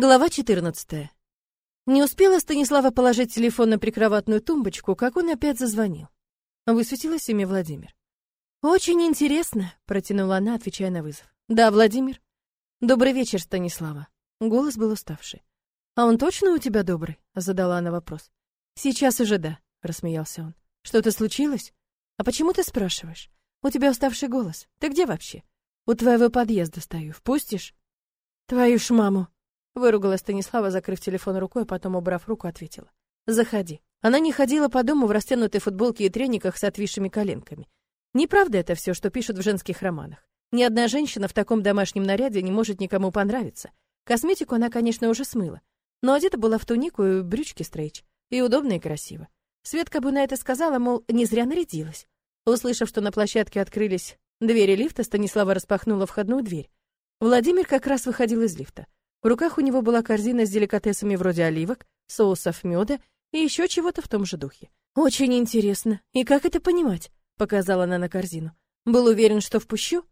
Глава 14. Не успела Станислава положить телефон на прикроватную тумбочку, как он опять зазвонил. Высветилось имя Владимир. «Очень интересно», — протянула она, отвечая на вызов. «Да, Владимир». «Добрый вечер, Станислава». Голос был уставший. «А он точно у тебя добрый?» — задала она вопрос. «Сейчас уже да», — рассмеялся он. «Что-то случилось? А почему ты спрашиваешь? У тебя уставший голос. Ты где вообще?» «У твоего подъезда стою. Впустишь?» «Твою ж маму!» Выругала Станислава, закрыв телефон рукой, потом, убрав руку, ответила. «Заходи». Она не ходила по дому в растянутой футболке и трениках с отвисшими коленками. Неправда это все, что пишут в женских романах. Ни одна женщина в таком домашнем наряде не может никому понравиться. Косметику она, конечно, уже смыла, но одета была в тунику и брючки стрейч, и удобно и красиво. Светка бы на это сказала, мол, не зря нарядилась. Услышав, что на площадке открылись двери лифта, Станислава распахнула входную дверь. Владимир как раз выходил из лифта. В руках у него была корзина с деликатесами вроде оливок, соусов меда и еще чего-то в том же духе. «Очень интересно. И как это понимать?» — показала она на корзину. «Был уверен, что впущу?»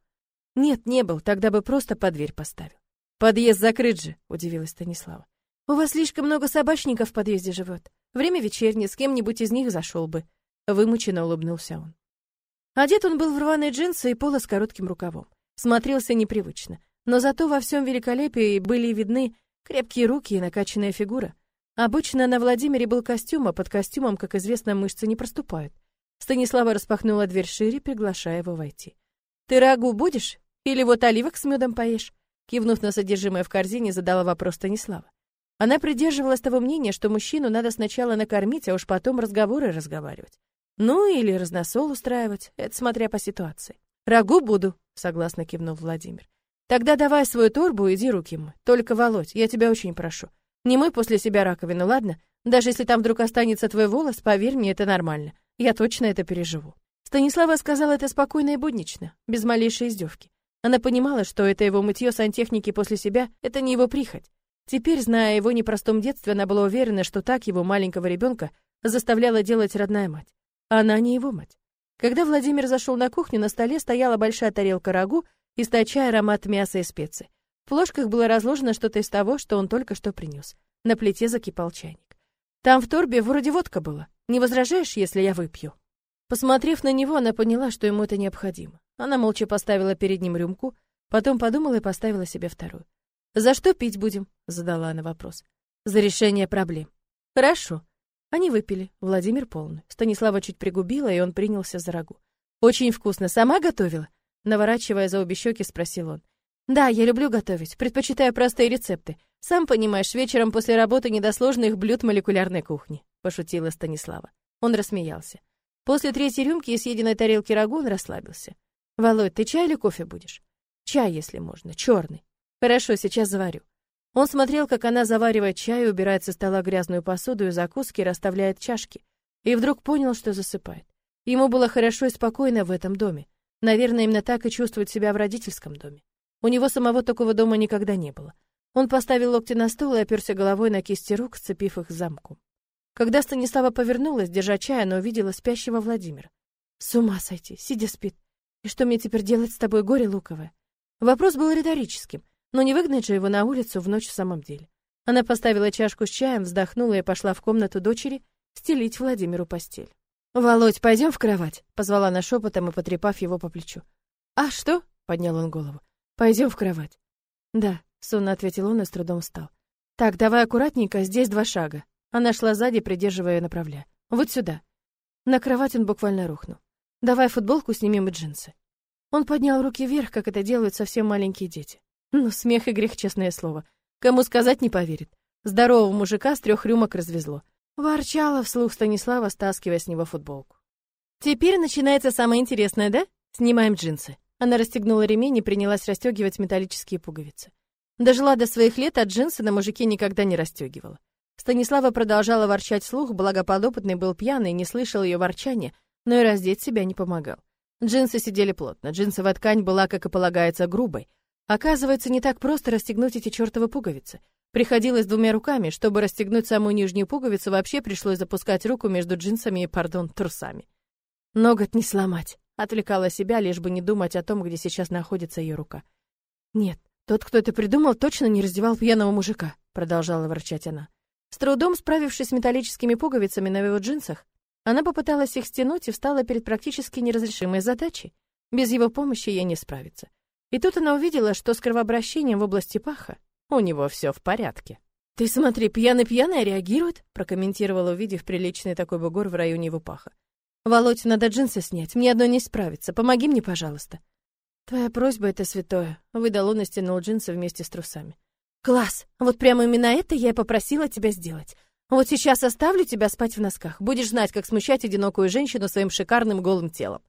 «Нет, не был, тогда бы просто под дверь поставил». «Подъезд закрыт же», — удивилась Станислава. «У вас слишком много собачников в подъезде живет. Время вечернее, с кем-нибудь из них зашел бы». Вымученно улыбнулся он. Одет он был в рваные джинсы и поло с коротким рукавом. Смотрелся непривычно. Но зато во всем великолепии были видны крепкие руки и накачанная фигура. Обычно на Владимире был костюм, а под костюмом, как известно, мышцы не проступают. Станислава распахнула дверь шире, приглашая его войти. «Ты рагу будешь? Или вот оливок с медом поешь?» Кивнув на содержимое в корзине, задала вопрос Станислава. Она придерживалась того мнения, что мужчину надо сначала накормить, а уж потом разговоры разговаривать. Ну, или разносол устраивать, это смотря по ситуации. «Рагу буду», — согласно кивнул Владимир. Тогда давай свою торбу иди руки мой. Только, Володь, я тебя очень прошу. Не мой после себя раковину, ладно? Даже если там вдруг останется твой волос, поверь мне, это нормально. Я точно это переживу. Станислава сказала это спокойно и буднично, без малейшей издевки. Она понимала, что это его мытье сантехники после себя — это не его прихоть. Теперь, зная о его непростом детстве, она была уверена, что так его маленького ребенка заставляла делать родная мать. А она не его мать. Когда Владимир зашел на кухню, на столе стояла большая тарелка рагу источая аромат мяса и специй. В ложках было разложено что-то из того, что он только что принес. На плите закипал чайник. Там в торбе вроде водка была. Не возражаешь, если я выпью? Посмотрев на него, она поняла, что ему это необходимо. Она молча поставила перед ним рюмку, потом подумала и поставила себе вторую. «За что пить будем?» — задала она вопрос. «За решение проблем». «Хорошо». Они выпили. Владимир полный. Станислава чуть пригубила, и он принялся за рагу. «Очень вкусно. Сама готовила?» Наворачивая за обе щеки, спросил он. «Да, я люблю готовить, предпочитаю простые рецепты. Сам понимаешь, вечером после работы не до сложных блюд молекулярной кухни», — пошутила Станислава. Он рассмеялся. После третьей рюмки и съеденной тарелки рагу он расслабился. «Володь, ты чай или кофе будешь?» «Чай, если можно, черный». «Хорошо, сейчас заварю». Он смотрел, как она заваривает чай, убирает со стола грязную посуду и закуски, расставляет чашки. И вдруг понял, что засыпает. Ему было хорошо и спокойно в этом доме. Наверное, именно так и чувствует себя в родительском доме. У него самого такого дома никогда не было. Он поставил локти на стол и оперся головой на кисти рук, сцепив их замком. Когда Станислава повернулась, держа чай, она увидела спящего Владимира. С ума сойти, сидя спит. И что мне теперь делать с тобой, горе луковое? Вопрос был риторическим, но не выгнать же его на улицу в ночь в самом деле. Она поставила чашку с чаем, вздохнула и пошла в комнату дочери стелить Владимиру постель. «Володь, пойдем в кровать», — позвала она шепотом и потрепав его по плечу. «А что?» — поднял он голову. «Пойдем в кровать». «Да», — сонно ответил он и с трудом встал. «Так, давай аккуратненько, здесь два шага». Она шла сзади, придерживая и направляя. «Вот сюда». На кровать он буквально рухнул. «Давай футболку снимем и джинсы». Он поднял руки вверх, как это делают совсем маленькие дети. Ну, смех и грех, честное слово. Кому сказать не поверит. Здорового мужика с трех рюмок развезло. Ворчала вслух Станислава, стаскивая с него футболку. «Теперь начинается самое интересное, да? Снимаем джинсы». Она расстегнула ремень и принялась расстегивать металлические пуговицы. Дожила до своих лет, а джинсы на мужике никогда не расстегивала. Станислава продолжала ворчать вслух, благо подопытный был пьяный, не слышал ее ворчания, но и раздеть себя не помогал. Джинсы сидели плотно, джинсовая ткань была, как и полагается, грубой. Оказывается, не так просто расстегнуть эти чертовы пуговицы. Приходилось двумя руками, чтобы расстегнуть самую нижнюю пуговицу, вообще пришлось запускать руку между джинсами и, пардон, трусами. Ноготь не сломать. Отвлекала себя, лишь бы не думать о том, где сейчас находится ее рука. Нет, тот, кто это придумал, точно не раздевал пьяного мужика. продолжала ворчать она. С трудом справившись с металлическими пуговицами на его джинсах, она попыталась их стянуть и встала перед практически неразрешимой задачей. Без его помощи ей не справиться. И тут она увидела, что с кровообращением в области паха у него все в порядке. «Ты смотри, пьяный-пьяная реагирует», прокомментировала, увидев приличный такой бугор в районе его паха. «Володь, надо джинсы снять, мне одно не справится, помоги мне, пожалуйста». «Твоя просьба — это святое», — выдал он и стянул джинсы вместе с трусами. «Класс! Вот прямо именно это я и попросила тебя сделать. Вот сейчас оставлю тебя спать в носках. Будешь знать, как смущать одинокую женщину своим шикарным голым телом».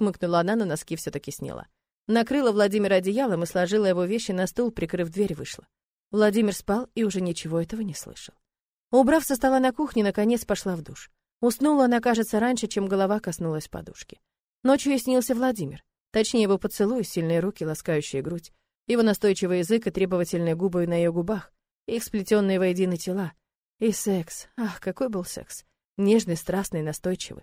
Хмыкнула она, но носки все таки сняла. Накрыла Владимира одеялом и сложила его вещи на стул, прикрыв дверь, вышла. Владимир спал и уже ничего этого не слышал. Убрав со стола на кухне, наконец пошла в душ. Уснула она, кажется, раньше, чем голова коснулась подушки. Ночью ей снился Владимир. Точнее, его поцелуй, сильные руки, ласкающие грудь, его настойчивый язык и требовательные губы на ее губах, их сплетенные воедино тела. И секс. Ах, какой был секс. Нежный, страстный, настойчивый.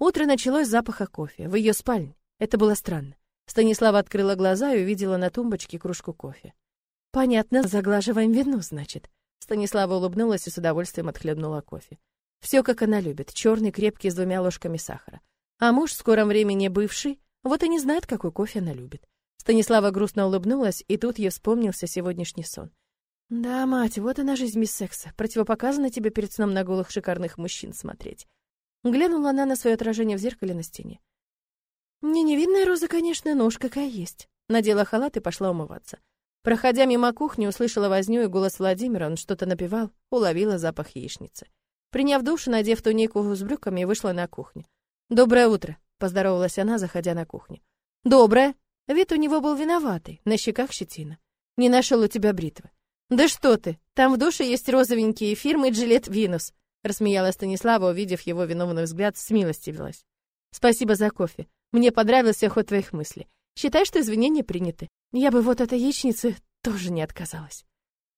Утро началось с запаха кофе. В ее спальне. Это было странно. Станислава открыла глаза и увидела на тумбочке кружку кофе. Понятно, заглаживаем вину, значит. Станислава улыбнулась и с удовольствием отхлебнула кофе. Все, как она любит, черный, крепкий, с двумя ложками сахара. А муж, в скором времени бывший, вот и не знает, какой кофе она любит. Станислава грустно улыбнулась, и тут ей вспомнился сегодняшний сон. Да, мать, вот она жизнь без секса. Противопоказано тебе перед сном на голых шикарных мужчин смотреть. Глянула она на свое отражение в зеркале на стене. Не невинная роза, конечно, но уж какая есть. Надела халат и пошла умываться. Проходя мимо кухни, услышала возню и голос Владимира, он что-то напевал, уловила запах яичницы. Приняв душ, надев тунику с брюками, вышла на кухню. «Доброе утро», — поздоровалась она, заходя на кухню. «Доброе». Вид у него был виноватый, на щеках щетина. «Не нашел у тебя бритвы». «Да что ты, там в душе есть розовенькие фирмы Джилет Винус», — рассмеялась Станислава, увидев его виновный взгляд, смилостивилась. «Спасибо за кофе. Мне понравился ход твоих мыслей. Считай, что извинения приняты. Я бы вот этой яичницы тоже не отказалась.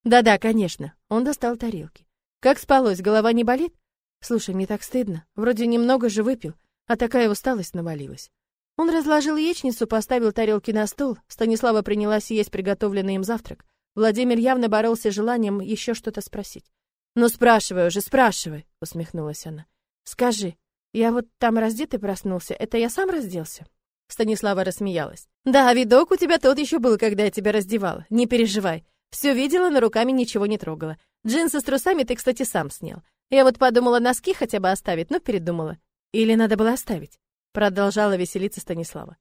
Да-да, конечно. Он достал тарелки. Как спалось, голова не болит? Слушай, мне так стыдно. Вроде немного же выпил, а такая усталость навалилась. Он разложил яичницу, поставил тарелки на стол. Станислава принялась есть приготовленный им завтрак. Владимир явно боролся с желанием еще что-то спросить. «Ну, спрашивай уже, спрашивай», — усмехнулась она. «Скажи, я вот там раздетый проснулся, это я сам разделся?» Станислава рассмеялась. Да, видок у тебя тот еще был, когда я тебя раздевала. Не переживай. Все видела, но руками ничего не трогала. Джинсы с трусами ты, кстати, сам снял. Я вот подумала носки хотя бы оставить, но передумала. Или надо было оставить? Продолжала веселиться Станислава.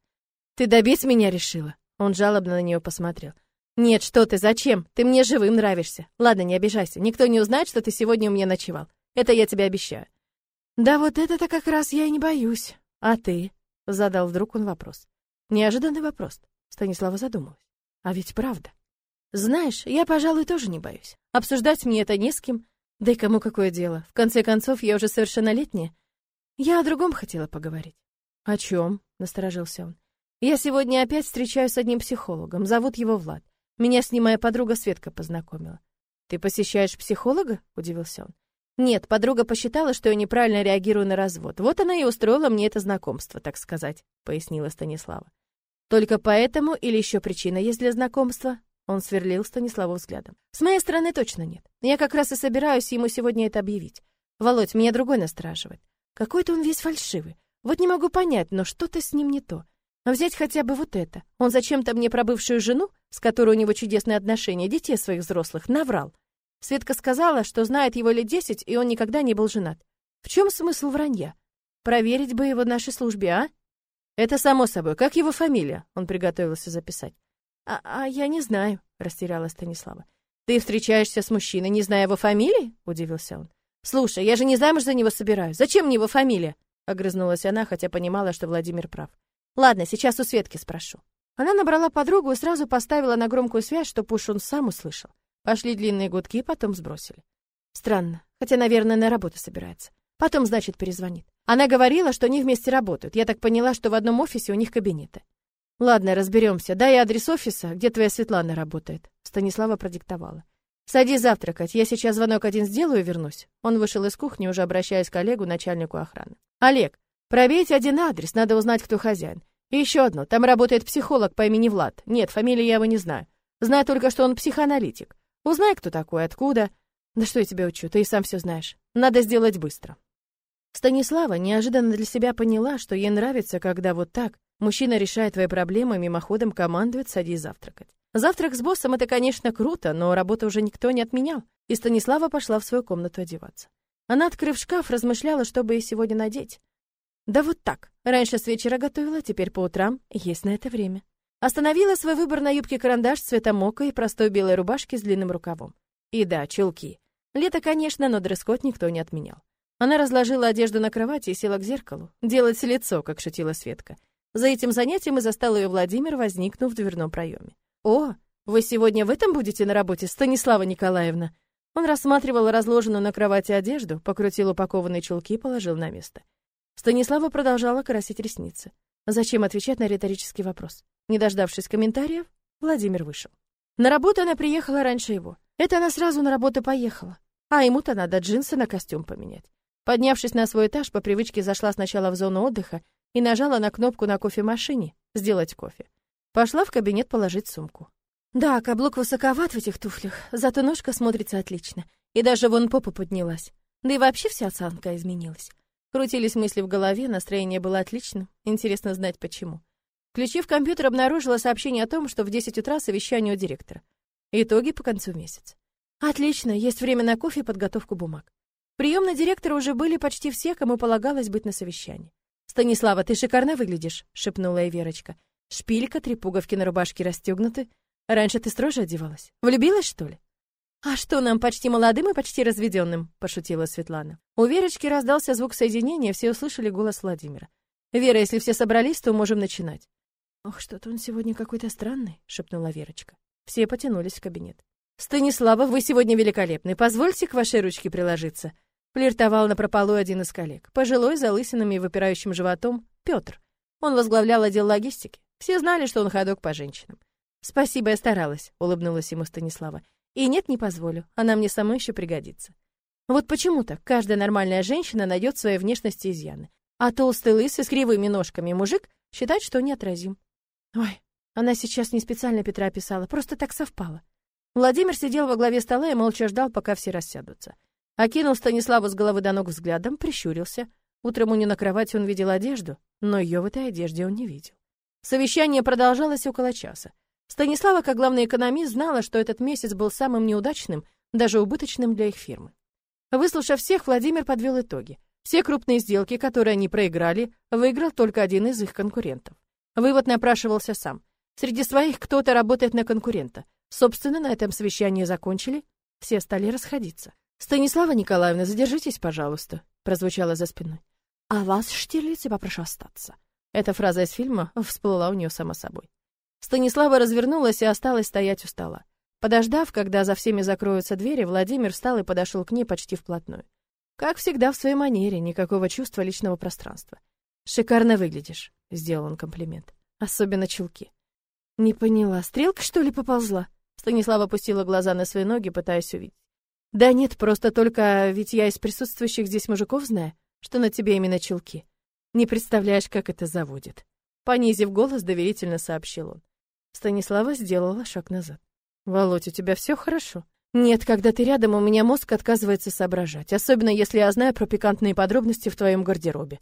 Ты добить меня решила? Он жалобно на нее посмотрел. Нет, что ты, зачем? Ты мне живым нравишься. Ладно, не обижайся. Никто не узнает, что ты сегодня у меня ночевал. Это я тебе обещаю. Да вот это-то как раз я и не боюсь. А ты? Задал вдруг он вопрос. Неожиданный вопрос. Станислава задумалась. А ведь правда. Знаешь, я, пожалуй, тоже не боюсь. Обсуждать мне это не с кем. Да и кому какое дело? В конце концов, я уже совершеннолетняя. Я о другом хотела поговорить. О чем? Насторожился он. Я сегодня опять встречаюсь с одним психологом. Зовут его Влад. Меня с ним моя подруга Светка познакомила. Ты посещаешь психолога? Удивился он. Нет, подруга посчитала, что я неправильно реагирую на развод. Вот она и устроила мне это знакомство, так сказать, пояснила Станислава. Только поэтому или еще причина есть для знакомства? Он сверлил Станиславу взглядом. С моей стороны точно нет. Я как раз и собираюсь ему сегодня это объявить. Володь, меня другой настораживает. Какой-то он весь фальшивый. Вот не могу понять, но что-то с ним не то. Взять хотя бы вот это. Он зачем-то мне про бывшую жену, с которой у него чудесные отношения, детей своих взрослых, наврал. Светка сказала, что знает его лет десять, и он никогда не был женат. В чем смысл вранья? Проверить бы его нашей службе, а? Это само собой. Как его фамилия? Он приготовился записать. А, а я не знаю, растерялась Станислава. Ты встречаешься с мужчиной, не зная его фамилии? удивился он. Слушай, я же не замуж за него собираюсь. Зачем мне его фамилия? огрызнулась она, хотя понимала, что Владимир прав. Ладно, сейчас у Светки спрошу. Она набрала подругу и сразу поставила на громкую связь, чтобы уж он сам услышал. Пошли длинные гудки, потом сбросили. Странно, хотя, наверное, на работу собирается. Потом, значит, перезвонит. Она говорила, что они вместе работают. Я так поняла, что в одном офисе у них кабинеты. Ладно, разберемся. Дай адрес офиса, где твоя Светлана работает. Станислава продиктовала. Садись завтракать. Я сейчас звонок один сделаю и вернусь. Он вышел из кухни, уже обращаясь к Олегу, начальнику охраны. Олег, пробейте один адрес, надо узнать, кто хозяин. И еще одно. Там работает психолог по имени Влад. Нет, фамилии я его не знаю. Знаю только, что он психоаналитик. Узнай, кто такой, откуда. Да что я тебя учу, ты и сам все знаешь. Надо сделать быстро. Станислава неожиданно для себя поняла, что ей нравится, когда вот так мужчина решает твои проблемы, мимоходом командует «садись завтракать». Завтрак с боссом — это, конечно, круто, но работу уже никто не отменял, и Станислава пошла в свою комнату одеваться. Она, открыв шкаф, размышляла, что бы ей сегодня надеть. Да вот так. Раньше с вечера готовила, теперь по утрам есть на это время. Остановила свой выбор на юбке-карандаш цвета мока и простой белой рубашке с длинным рукавом. И да, чулки. Лето, конечно, но дресс-код никто не отменял. Она разложила одежду на кровати и села к зеркалу. Делать лицо, как шутила Светка. За этим занятием и застал ее Владимир, возникнув в дверном проеме. «О, вы сегодня в этом будете на работе, Станислава Николаевна?» Он рассматривал разложенную на кровати одежду, покрутил упакованные чулки и положил на место. Станислава продолжала красить ресницы. Зачем отвечать на риторический вопрос? Не дождавшись комментариев, Владимир вышел. На работу она приехала раньше его. Это она сразу на работу поехала. А ему-то надо джинсы на костюм поменять. Поднявшись на свой этаж, по привычке зашла сначала в зону отдыха и нажала на кнопку на кофемашине «Сделать кофе». Пошла в кабинет положить сумку. Да, каблук высоковат в этих туфлях, зато ножка смотрится отлично. И даже вон попа поднялась. Да и вообще вся осанка изменилась. Крутились мысли в голове, настроение было отличным. Интересно знать, почему. Включив компьютер, обнаружила сообщение о том, что в 10 утра совещание у директора. Итоги по концу месяца. Отлично, есть время на кофе и подготовку бумаг. Приемные директора уже были почти все, кому полагалось быть на совещании. «Станислава, ты шикарно выглядишь», — шепнула ей Верочка. «Шпилька, три пуговки на рубашке расстегнуты. Раньше ты строже одевалась. Влюбилась, что ли?» «А что нам, почти молодым и почти разведенным?» — пошутила Светлана. У Верочки раздался звук соединения, все услышали голос Владимира. «Вера, если все собрались, то можем начинать». «Ох, что-то он сегодня какой-то странный», — шепнула Верочка. Все потянулись в кабинет. «Станислава, вы сегодня великолепны. Позвольте к вашей ручке приложиться». Флиртовал на прополу один из коллег. Пожилой, залысинами и выпирающим животом, Петр. Он возглавлял отдел логистики. Все знали, что он ходок по женщинам. «Спасибо, я старалась», — улыбнулась ему Станислава. «И нет, не позволю. Она мне самой еще пригодится». Вот почему-то каждая нормальная женщина найдет в своей внешности изъяны. А толстый лысый с кривыми ножками мужик считает, что неотразим. Ой, она сейчас не специально Петра писала, просто так совпало. Владимир сидел во главе стола и молча ждал, пока все рассядутся. Окинул Станиславу с головы до ног взглядом, прищурился. Утром у нее на кровати он видел одежду, но ее в этой одежде он не видел. Совещание продолжалось около часа. Станислава, как главный экономист, знала, что этот месяц был самым неудачным, даже убыточным для их фирмы. Выслушав всех, Владимир подвел итоги. Все крупные сделки, которые они проиграли, выиграл только один из их конкурентов. Вывод напрашивался сам. Среди своих кто-то работает на конкурента. Собственно, на этом совещании закончили. Все стали расходиться. «Станислава Николаевна, задержитесь, пожалуйста», — прозвучало за спиной. «А вас, Штирлиц, я попрошу остаться». Эта фраза из фильма всплыла у нее само собой. Станислава развернулась и осталась стоять у стола. Подождав, когда за всеми закроются двери, Владимир встал и подошел к ней почти вплотную. Как всегда, в своей манере, никакого чувства личного пространства. «Шикарно выглядишь», — сделал он комплимент. «Особенно чулки». «Не поняла, стрелка, что ли, поползла?» Станислава опустила глаза на свои ноги, пытаясь увидеть. Да нет, просто только ведь я из присутствующих здесь мужиков знаю, что на тебе именно чулки. Не представляешь, как это заводит. Понизив голос, доверительно сообщил он. Станислава сделала шаг назад. Володь, у тебя все хорошо? Нет, когда ты рядом, у меня мозг отказывается соображать, особенно если я знаю про пикантные подробности в твоем гардеробе.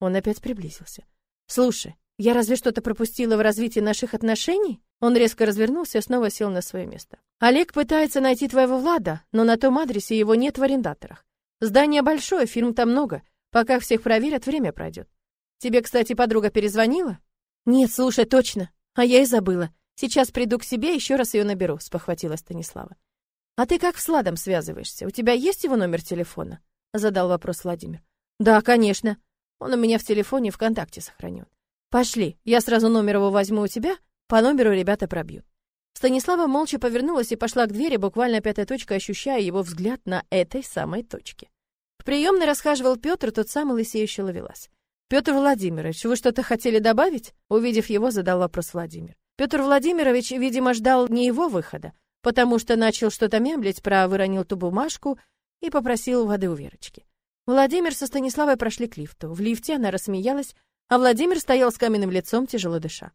Он опять приблизился. Слушай, я разве что-то пропустила в развитии наших отношений? Он резко развернулся и снова сел на свое место. Олег пытается найти твоего Влада, но на том адресе его нет в арендаторах. Здание большое, фирм там много. Пока всех проверят, время пройдет. Тебе, кстати, подруга перезвонила? Нет, слушай, точно. А я и забыла. Сейчас приду к себе, еще раз ее наберу, спохватила Станислава. А ты как с Владом связываешься? У тебя есть его номер телефона? задал вопрос Владимир. Да, конечно. Он у меня в телефоне ВКонтакте сохранен. Пошли, я сразу номер его возьму у тебя, по номеру ребята пробьют. Станислава молча повернулась и пошла к двери, буквально пятой точкой ощущая его взгляд на этой самой точке. В приемной расхаживал Петр, тот самый лысеющий ловелас. Петр Владимирович, вы что-то хотели добавить? Увидев его, задал вопрос Владимир. Петр Владимирович, видимо, ждал не его выхода, потому что начал что-то мямлить про выронил ту бумажку и попросил воды у Верочки. Владимир со Станиславой прошли к лифту. В лифте она рассмеялась, а Владимир стоял с каменным лицом, тяжело дыша.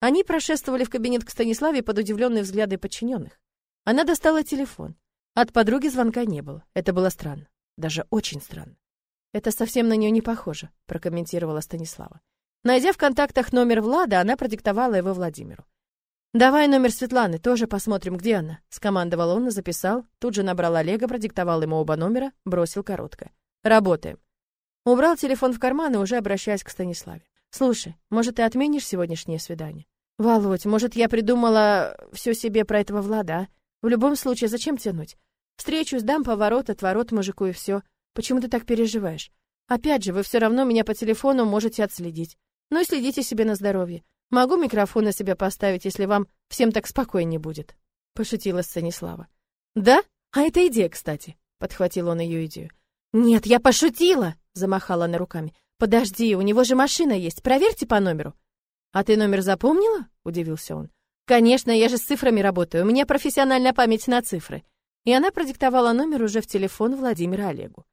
Они прошествовали в кабинет к Станиславе под удивленные взгляды подчиненных. Она достала телефон. От подруги звонка не было. Это было странно. Даже очень странно. Это совсем на нее не похоже, прокомментировала Станислава. Найдя в контактах номер Влада, она продиктовала его Владимиру. «Давай номер Светланы, тоже посмотрим, где она», — скомандовал он и записал, тут же набрал Олега, продиктовал ему оба номера, бросил короткое. «Работаем». Убрал телефон в карман и уже обращаясь к Станиславе. «Слушай, может, ты отменишь сегодняшнее свидание?» «Володь, может, я придумала все себе про этого Влада, а? В любом случае, зачем тянуть? Встречусь, дам поворот, отворот мужику и все. Почему ты так переживаешь? Опять же, вы все равно меня по телефону можете отследить. Ну и следите себе на здоровье. Могу микрофон на себя поставить, если вам всем так спокойнее будет. Пошутила Станислава. Да? А это идея, кстати. Подхватил он ее идею. Нет, я пошутила, замахала она руками. Подожди, у него же машина есть. Проверьте по номеру. А ты номер запомнила? удивился он. Конечно, я же с цифрами работаю. У меня профессиональная память на цифры. И она продиктовала номер уже в телефон Владимира Олегу.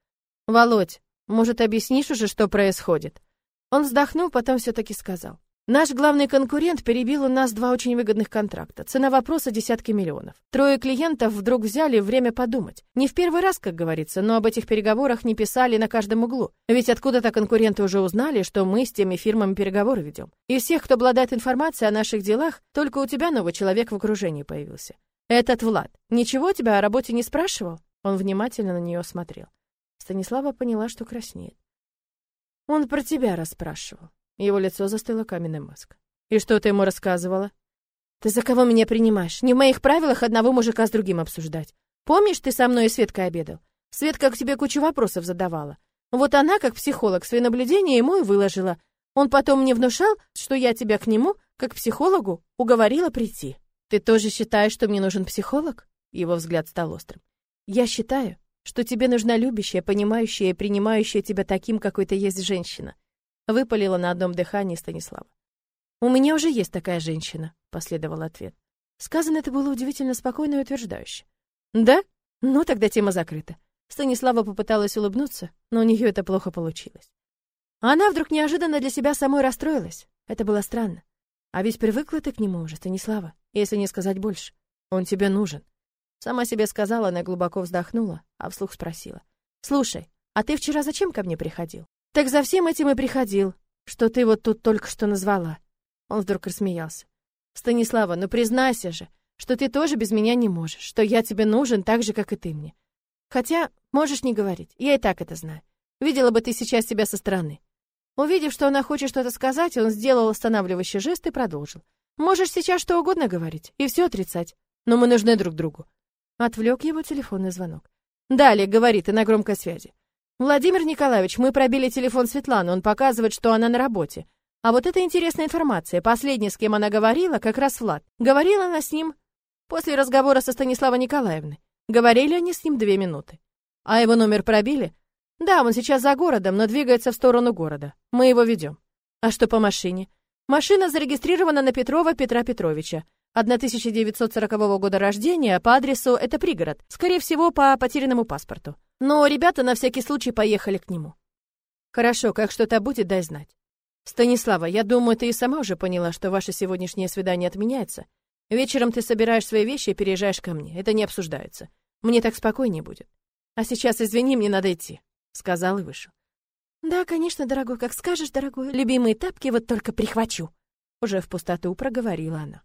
Володь, может, объяснишь уже, что происходит? Он вздохнул, потом все-таки сказал. Наш главный конкурент перебил у нас два очень выгодных контракта. Цена вопроса десятки миллионов. Трое клиентов вдруг взяли время подумать. Не в первый раз, как говорится, но об этих переговорах не писали на каждом углу. Ведь откуда-то конкуренты уже узнали, что мы с теми фирмами переговоры ведем. Из всех, кто обладает информацией о наших делах, только у тебя новый человек в окружении появился. Этот Влад. Ничего тебя о работе не спрашивал? Он внимательно на нее смотрел. Станислава поняла, что краснеет. Он про тебя расспрашивал. Его лицо застыло каменной маской. И что ты ему рассказывала? Ты за кого меня принимаешь? Не в моих правилах одного мужика с другим обсуждать. Помнишь, ты со мной и Светкой обедал? Светка к тебе кучу вопросов задавала. Вот она, как психолог, свои наблюдения ему и выложила. Он потом мне внушал, что я тебя к нему, как психологу, уговорила прийти. Ты тоже считаешь, что мне нужен психолог? Его взгляд стал острым. Я считаю, что тебе нужна любящая, понимающая и принимающая тебя таким, какой ты есть женщина. Выпалила на одном дыхании Станислава. У меня уже есть такая женщина, последовал ответ. Сказано это было удивительно спокойно и утверждающе. Да? Ну тогда тема закрыта. Станислава попыталась улыбнуться, но у нее это плохо получилось. Она вдруг неожиданно для себя самой расстроилась. Это было странно. А ведь привыкла ты к нему уже, Станислава, если не сказать больше. Он тебе нужен. Сама себе сказала, она глубоко вздохнула, а вслух спросила. «Слушай, а ты вчера зачем ко мне приходил?» «Так за всем этим и приходил, что ты вот тут только что назвала». Он вдруг рассмеялся. «Станислава, ну признайся же, что ты тоже без меня не можешь, что я тебе нужен так же, как и ты мне. Хотя можешь не говорить, я и так это знаю. Видела бы ты сейчас себя со стороны». Увидев, что она хочет что-то сказать, он сделал останавливающий жест и продолжил. «Можешь сейчас что угодно говорить и все отрицать, но мы нужны друг другу. Отвлек его телефонный звонок. Далее, говорит, и на громкой связи. Владимир Николаевич, мы пробили телефон Светланы, он показывает, что она на работе. А вот это интересная информация. Последний, с кем она говорила, как раз Влад. Говорила она с ним после разговора со Станиславой Николаевной. Говорили они с ним две минуты. А его номер пробили? Да, он сейчас за городом, но двигается в сторону города. Мы его ведем. А что по машине? Машина зарегистрирована на Петрова Петра Петровича. 1940 года рождения, по адресу это пригород, скорее всего, по потерянному паспорту. Но ребята на всякий случай поехали к нему. Хорошо, как что-то будет, дай знать. Станислава, я думаю, ты и сама уже поняла, что ваше сегодняшнее свидание отменяется. Вечером ты собираешь свои вещи и переезжаешь ко мне. Это не обсуждается. Мне так спокойнее будет. А сейчас, извини, мне надо идти, сказал и вышел. Да, конечно, дорогой, как скажешь, дорогой. Любимые тапки вот только прихвачу. Уже в пустоту проговорила она.